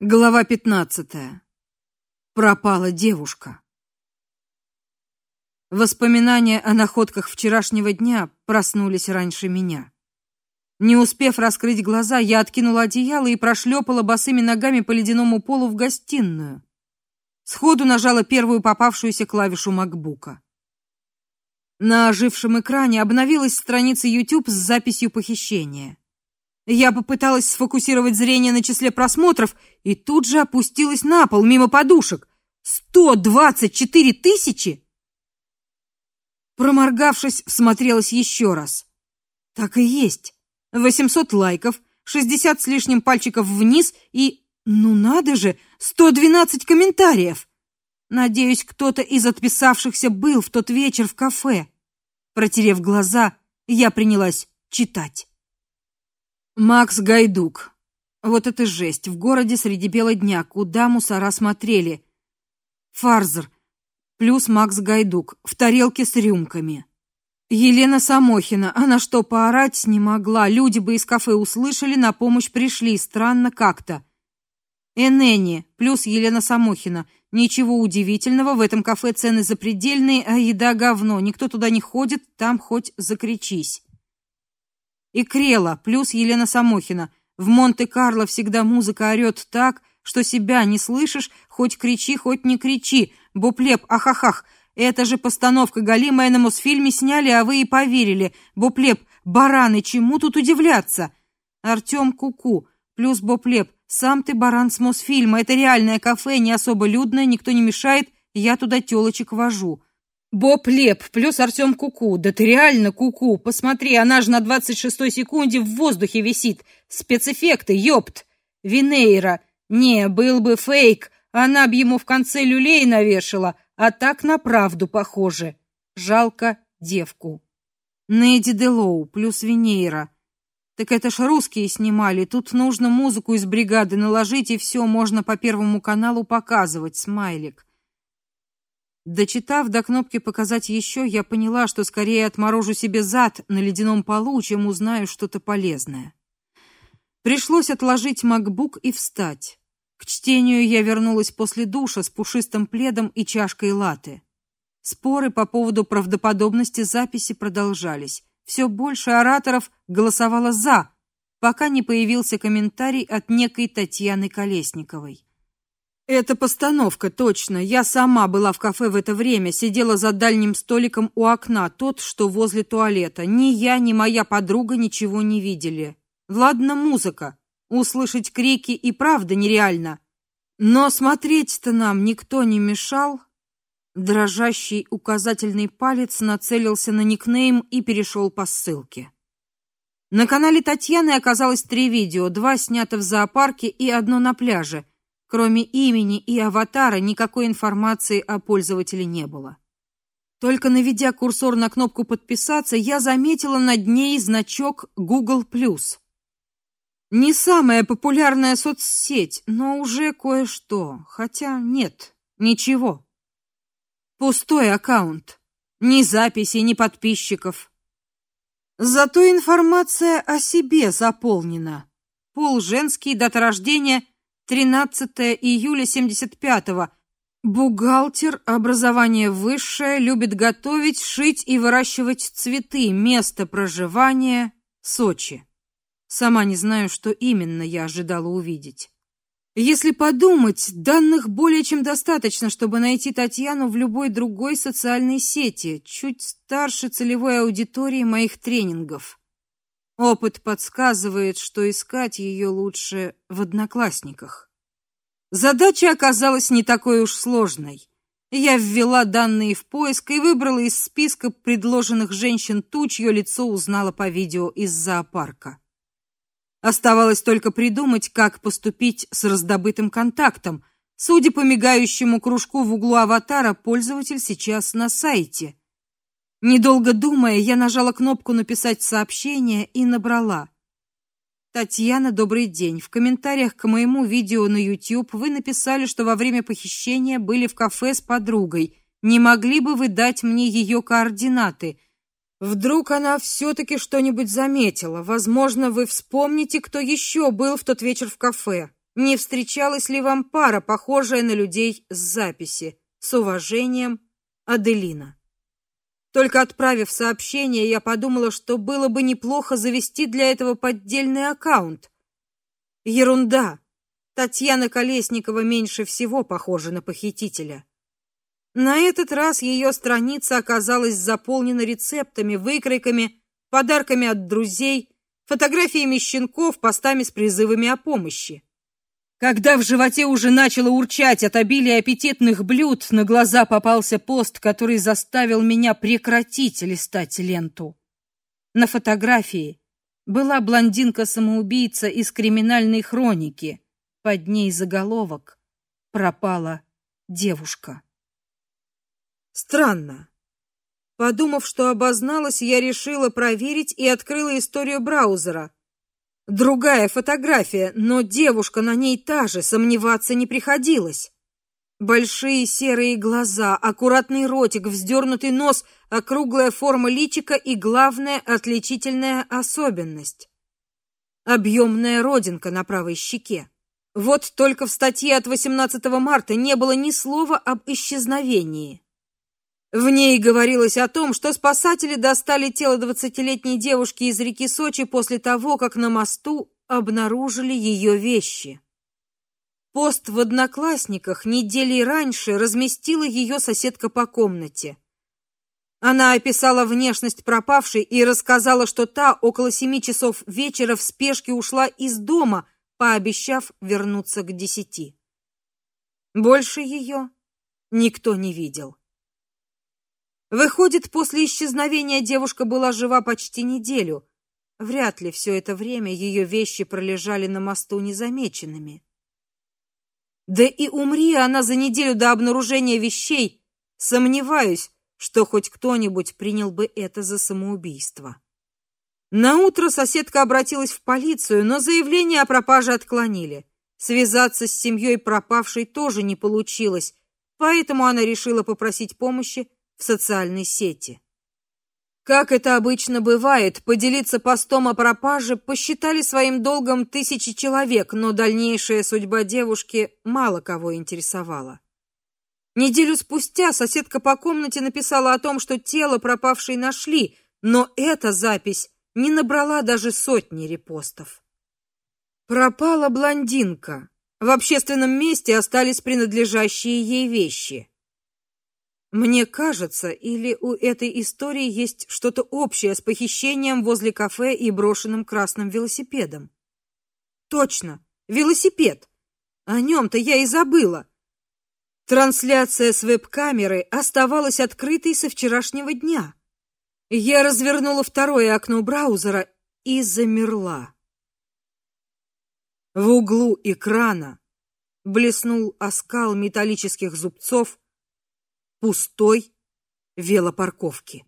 Глава 15. Пропала девушка. Воспоминания о находках вчерашнего дня проснулись раньше меня. Не успев раскрыть глаза, я откинула одеяло и прошлепала босыми ногами по ледяному полу в гостиную. Сходу нажала первую попавшуюся клавишу макбука. На ожившем экране обновилась страница YouTube с записью похищения. Я попыталась сфокусировать зрение на числе просмотров и тут же опустилась на пол мимо подушек. Сто двадцать четыре тысячи! Проморгавшись, всмотрелась еще раз. Так и есть. Восемьсот лайков, шестьдесят с лишним пальчиков вниз и, ну надо же, сто двенадцать комментариев. Надеюсь, кто-то из отписавшихся был в тот вечер в кафе. Протерев глаза, я принялась читать. Макс Гайдук. Вот это жесть. В городе среди бела дня. Куда мусора смотрели? Фарзер. Плюс Макс Гайдук. В тарелке с рюмками. Елена Самохина. Она что, поорать не могла? Люди бы из кафе услышали, на помощь пришли. Странно как-то. Энени. Плюс Елена Самохина. Ничего удивительного, в этом кафе цены запредельные, а еда говно. Никто туда не ходит, там хоть закричись и Крела, плюс Елена Самохина. В Монте-Карло всегда музыка орет так, что себя не слышишь, хоть кричи, хоть не кричи. Буплеп, ахахах. Это же постановка галимая на Мосфильме сняли, а вы и поверили. Буплеп, бараны, чему тут удивляться? Артем Куку, плюс Буплеп. Сам ты баран с Мосфильма. Это реальное кафе, не особо людное, никто не мешает. Я туда тёлочек вожу. Боб Леп плюс Артем Куку. Да ты реально Куку. Посмотри, она же на двадцать шестой секунде в воздухе висит. Спецэффекты, ёпт. Винейра. Не, был бы фейк, она б ему в конце люлей навешала, а так на правду похоже. Жалко девку. Нэйди Делоу плюс Винейра. Так это ж русские снимали. Тут нужно музыку из бригады наложить и все можно по первому каналу показывать. Смайлик. Дочитав до кнопки показать еще, я поняла, что скорее отморожу себе зад на ледяном полу, чем узнаю что-то полезное. Пришлось отложить MacBook и встать. К чтению я вернулась после душа с пушистым пледом и чашкой латте. Споры по поводу правдоподобности записи продолжались. Все больше ораторов голосовало за, пока не появился комментарий от некой Татьяны Колесниковой. Это постановка, точно. Я сама была в кафе в это время, сидела за дальним столиком у окна, тот, что возле туалета. Ни я, ни моя подруга ничего не видели. Ладно, музыка. Услышать крики и правда нереально. Но смотреть-то нам никто не мешал. Дрожащий указательный палец нацелился на никнейм и перешел по ссылке. На канале Татьяны оказалось три видео, два снято в зоопарке и одно на пляже. Кроме имени и аватара никакой информации о пользователе не было. Только наведя курсор на кнопку подписаться, я заметила над ней значок Google+. Не самая популярная соцсеть, но уже кое-что. Хотя нет, ничего. Пустой аккаунт. Ни записей, ни подписчиков. Зато информация о себе заполнена. Пол женский, дата рождения 13 июля 75-го. Бухгалтер, образование высшее, любит готовить, шить и выращивать цветы. Место проживания Сочи. Сама не знаю, что именно я ожидала увидеть. Если подумать, данных более чем достаточно, чтобы найти Татьяну в любой другой социальной сети, чуть старше целевой аудитории моих тренингов. Опыт подсказывает, что искать ее лучше в одноклассниках. Задача оказалась не такой уж сложной. Я ввела данные в поиск и выбрала из списка предложенных женщин ту, чье лицо узнала по видео из зоопарка. Оставалось только придумать, как поступить с раздобытым контактом. Судя по мигающему кружку в углу аватара, пользователь сейчас на сайте. Недолго думая, я нажала кнопку написать сообщение и набрала: Татьяна, добрый день. В комментариях к моему видео на YouTube вы написали, что во время похищения были в кафе с подругой. Не могли бы вы дать мне ее координаты? Вдруг она все таки что-нибудь заметила. Возможно, вы вспомните, кто еще был в тот вечер в кафе. не встречалась ли вам пара, похожая на людей с записи. С уважением, Аделина. Только отправив сообщение, я подумала, что было бы неплохо завести для этого поддельный аккаунт. Ерунда. Татьяна Колесникова меньше всего похожа на похитителя. На этот раз ее страница оказалась заполнена рецептами, выкройками, подарками от друзей, фотографиями щенков, постами с призывами о помощи. Когда в животе уже начало урчать от обилия аппетитных блюд, на глаза попался пост, который заставил меня прекратить листать ленту. На фотографии была блондинка-самоубийца из криминальной хроники. Под ней заголовок «Пропала девушка». Странно. Подумав, что обозналась, я решила проверить и открыла историю браузера. Другая фотография, но девушка на ней та же, сомневаться не приходилось. Большие серые глаза, аккуратный ротик, вздернутый нос, округлая форма личика и главная отличительная особенность объемная родинка на правой щеке. Вот только в статье от 18 марта не было ни слова об исчезновении. В ней говорилось о том, что спасатели достали тело двадцатилетней девушки из реки Сочи после того, как на мосту обнаружили ее вещи. Пост в Одноклассниках недели раньше разместила ее соседка по комнате. Она описала внешность пропавшей и рассказала, что та около семи часов вечера в спешке ушла из дома, пообещав вернуться к десяти. Больше ее никто не видел. Выходит, после исчезновения девушка была жива почти неделю. Вряд ли все это время ее вещи пролежали на мосту незамеченными. Да и умри она за неделю до обнаружения вещей, сомневаюсь, что хоть кто-нибудь принял бы это за самоубийство. На утро соседка обратилась в полицию, но заявление о пропаже отклонили. Связаться с семьей пропавшей тоже не получилось, поэтому она решила попросить помощи в социальной сети. Как это обычно бывает, поделиться постом о пропаже посчитали своим долгом тысячи человек, но дальнейшая судьба девушки мало кого интересовала. Неделю спустя соседка по комнате написала о том, что тело пропавшей нашли, но эта запись не набрала даже сотни репостов. Пропала блондинка. В общественном месте остались принадлежащие ей вещи. Мне кажется, или у этой истории есть что-то общее с похищением возле кафе и брошенным красным велосипедом. Точно, велосипед. О нем то я и забыла. Трансляция с веб-камеры оставалась открытой со вчерашнего дня. Я развернула второе окно браузера и замерла. В углу экрана блеснул оскал металлических зубцов пустой велопарковки.